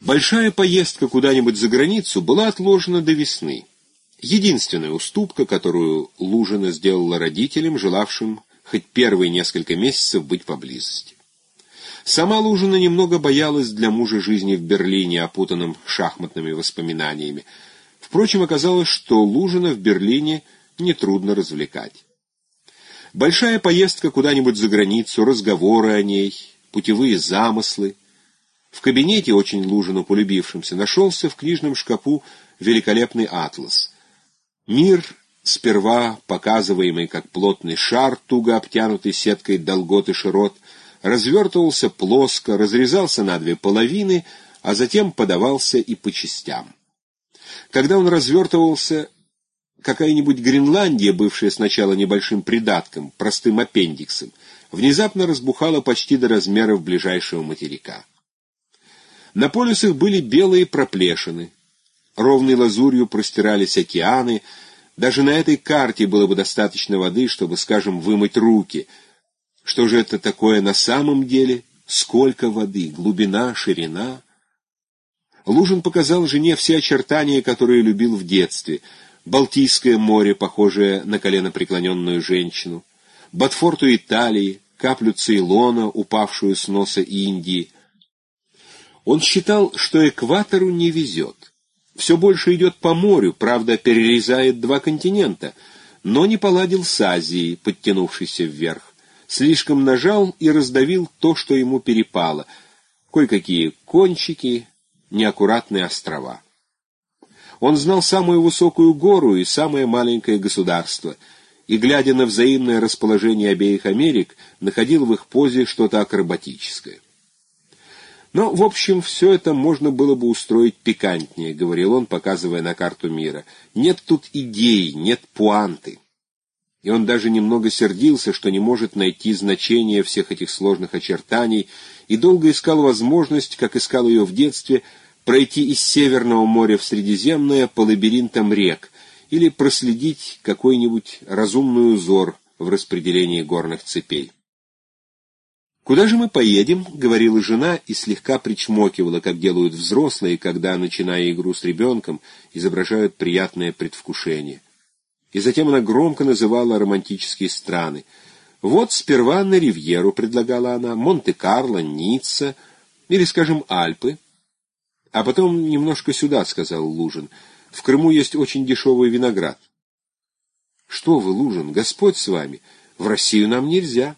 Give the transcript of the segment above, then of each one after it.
Большая поездка куда-нибудь за границу была отложена до весны. Единственная уступка, которую Лужина сделала родителям, желавшим хоть первые несколько месяцев быть поблизости. Сама Лужина немного боялась для мужа жизни в Берлине, опутанном шахматными воспоминаниями. Впрочем, оказалось, что Лужина в Берлине нетрудно развлекать. Большая поездка куда-нибудь за границу, разговоры о ней, путевые замыслы. В кабинете, очень Лужину полюбившимся, нашелся в книжном шкафу великолепный атлас. Мир, сперва показываемый как плотный шар, туго обтянутый сеткой долгот и широт, развертывался плоско, разрезался на две половины, а затем подавался и по частям. Когда он развертывался, какая-нибудь Гренландия, бывшая сначала небольшим придатком, простым аппендиксом, внезапно разбухала почти до размеров ближайшего материка. На полюсах были белые проплешины, ровной лазурью простирались океаны, даже на этой карте было бы достаточно воды, чтобы, скажем, вымыть руки. Что же это такое на самом деле? Сколько воды? Глубина, ширина? Лужин показал жене все очертания, которые любил в детстве — Балтийское море, похожее на колено преклоненную женщину, Ботфорту Италии, каплю Цейлона, упавшую с носа Индии. Он считал, что экватору не везет. Все больше идет по морю, правда, перерезает два континента, но не поладил с Азией, подтянувшейся вверх. Слишком нажал и раздавил то, что ему перепало. Кое-какие кончики, неаккуратные острова. Он знал самую высокую гору и самое маленькое государство, и, глядя на взаимное расположение обеих Америк, находил в их позе что-то акробатическое. Но, в общем, все это можно было бы устроить пикантнее, — говорил он, показывая на карту мира. Нет тут идей, нет пуанты. И он даже немного сердился, что не может найти значение всех этих сложных очертаний, и долго искал возможность, как искал ее в детстве, — пройти из Северного моря в Средиземное по лабиринтам рек или проследить какой-нибудь разумный узор в распределении горных цепей. «Куда же мы поедем?» — говорила жена и слегка причмокивала, как делают взрослые, когда, начиная игру с ребенком, изображают приятное предвкушение. И затем она громко называла романтические страны. «Вот сперва на Ривьеру», — предлагала она, — «Монте-Карло, Ницца или, скажем, Альпы». А потом немножко сюда, — сказал Лужин. В Крыму есть очень дешевый виноград. Что вы, Лужин, Господь с вами. В Россию нам нельзя.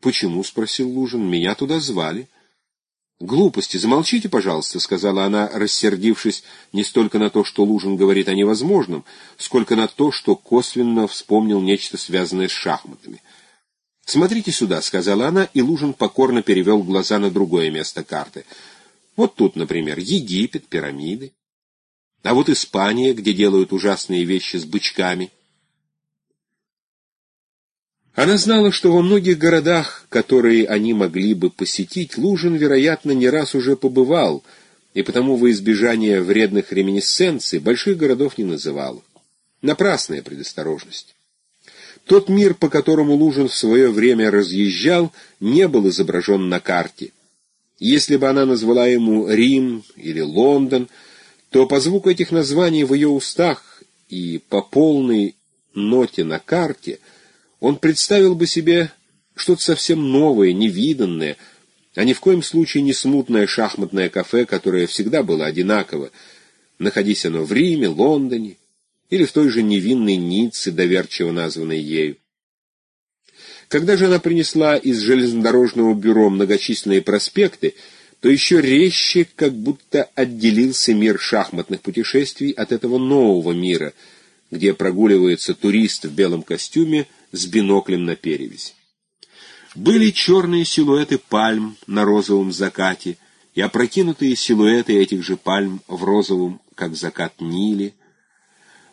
Почему? — спросил Лужин. Меня туда звали. «Глупости, замолчите, пожалуйста», — сказала она, рассердившись не столько на то, что Лужин говорит о невозможном, сколько на то, что косвенно вспомнил нечто связанное с шахматами. «Смотрите сюда», — сказала она, и Лужин покорно перевел глаза на другое место карты — вот тут, например, Египет, пирамиды. А вот Испания, где делают ужасные вещи с бычками. Она знала, что во многих городах, которые они могли бы посетить, Лужин, вероятно, не раз уже побывал, и потому во избежание вредных реминисценций больших городов не называл. Напрасная предосторожность. Тот мир, по которому Лужин в свое время разъезжал, не был изображен на карте. Если бы она назвала ему Рим или Лондон, то по звуку этих названий в ее устах и по полной ноте на карте он представил бы себе что-то совсем новое, невиданное, а ни в коем случае не смутное шахматное кафе, которое всегда было одинаково, находись оно в Риме, Лондоне или в той же невинной Ницце, доверчиво названной ею. Когда же она принесла из железнодорожного бюро многочисленные проспекты, то еще резче как будто отделился мир шахматных путешествий от этого нового мира, где прогуливается турист в белом костюме с биноклем на перевязь. Были черные силуэты пальм на розовом закате и опрокинутые силуэты этих же пальм в розовом, как закат Нили,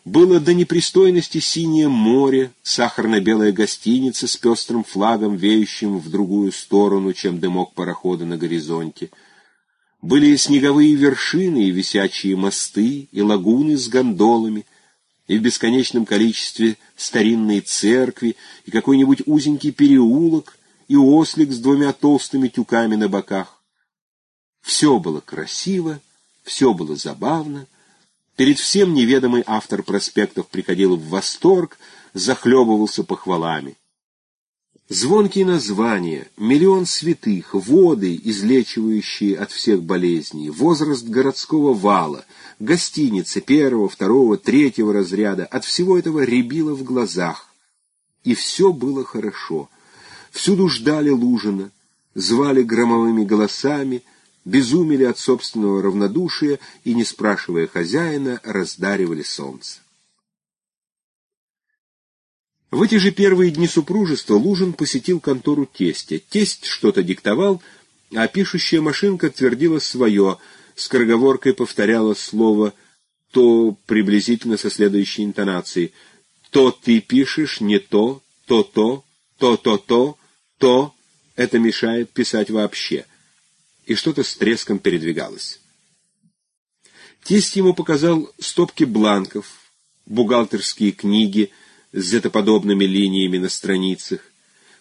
было до непристойности синее море, сахарно-белая гостиница с пестрым флагом, веющим в другую сторону, чем дымок парохода на горизонте. Были снеговые вершины и висячие мосты, и лагуны с гондолами, и в бесконечном количестве старинные церкви, и какой-нибудь узенький переулок, и ослик с двумя толстыми тюками на боках. Все было красиво, все было забавно. Перед всем неведомый автор проспектов приходил в восторг, захлебывался похвалами. Звонкие названия, миллион святых, воды, излечивающие от всех болезней, возраст городского вала, гостиницы первого, второго, третьего разряда, от всего этого рябило в глазах. И все было хорошо. Всюду ждали Лужина, звали громовыми голосами, безумели от собственного равнодушия и, не спрашивая хозяина, раздаривали солнце. В эти же первые дни супружества Лужин посетил контору тестя. Тесть что-то диктовал, а пишущая машинка твердила свое, скороговоркой повторяла слово «то» приблизительно со следующей интонацией. «То ты пишешь, не то, то-то, то-то-то, то». Это мешает писать вообще. И что-то с треском передвигалось. Тесть ему показал стопки бланков, бухгалтерские книги, с зетоподобными линиями на страницах,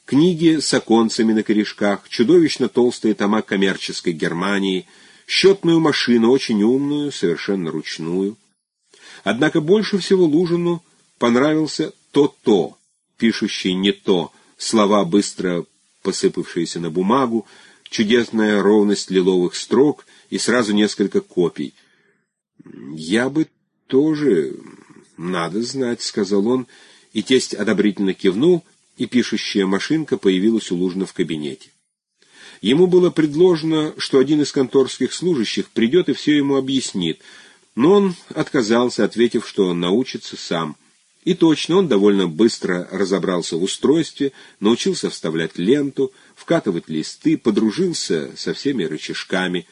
книги с оконцами на корешках, чудовищно толстые тома коммерческой Германии, счетную машину, очень умную, совершенно ручную. Однако больше всего Лужину понравился то-то, пишущий не то, слова, быстро посыпавшиеся на бумагу, чудесная ровность лиловых строк и сразу несколько копий. «Я бы тоже... надо знать», — сказал он, — и тесть одобрительно кивнул, и пишущая машинка появилась у Лужина в кабинете. Ему было предложено, что один из конторских служащих придет и все ему объяснит, но он отказался, ответив, что он научится сам. И точно, он довольно быстро разобрался в устройстве, научился вставлять ленту, вкатывать листы, подружился со всеми рычажками.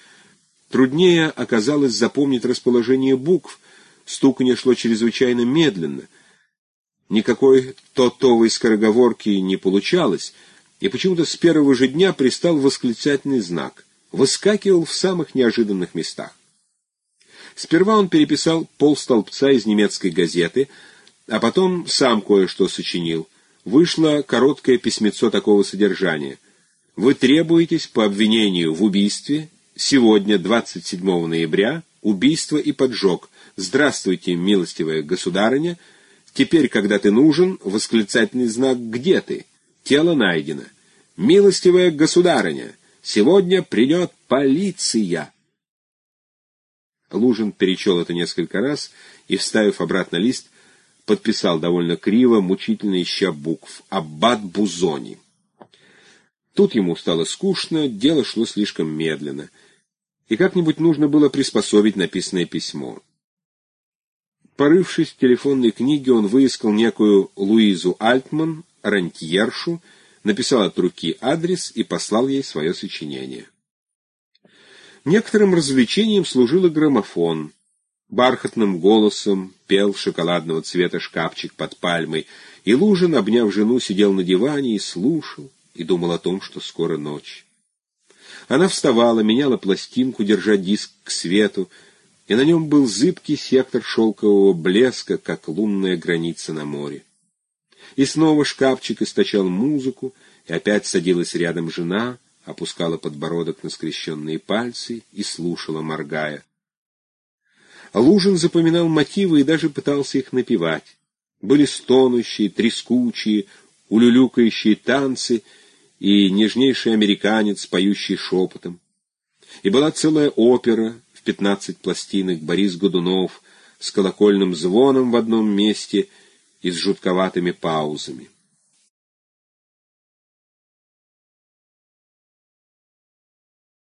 Труднее оказалось запомнить расположение букв, стуканье шло чрезвычайно медленно — Никакой тотовой скороговорки не получалось, и почему-то с первого же дня пристал восклицательный знак. Выскакивал в самых неожиданных местах. Сперва он переписал полстолбца из немецкой газеты, а потом сам кое-что сочинил. Вышло короткое письмецо такого содержания. «Вы требуетесь по обвинению в убийстве сегодня, 27 ноября, убийство и поджог. Здравствуйте, милостивая государыня, Теперь, когда ты нужен, восклицательный знак «Где ты?» Тело найдено. «Милостивая государыня, сегодня придет полиция!» Лужин перечел это несколько раз и, вставив обратно лист, подписал довольно криво, мучительно ища букв «Аббат Бузони». Тут ему стало скучно, дело шло слишком медленно, и как-нибудь нужно было приспособить написанное письмо. Порывшись в телефонной книге, он выискал некую Луизу Альтман, рантьершу, написал от руки адрес и послал ей свое сочинение. Некоторым развлечением служил и граммофон. Бархатным голосом пел шоколадного цвета шкафчик под пальмой, и Лужин, обняв жену, сидел на диване и слушал, и думал о том, что скоро ночь. Она вставала, меняла пластинку, держа диск к свету, и на нем был зыбкий сектор шелкового блеска, как лунная граница на море. И снова шкафчик источал музыку, и опять садилась рядом жена, опускала подбородок на скрещенные пальцы и слушала, моргая. Лужин запоминал мотивы и даже пытался их напевать. Были стонущие, трескучие, улюлюкающие танцы и нежнейший американец, поющий шепотом. И была целая опера, пятнадцать пластинок Борис Годунов с колокольным звоном в одном месте и с жутковатыми паузами.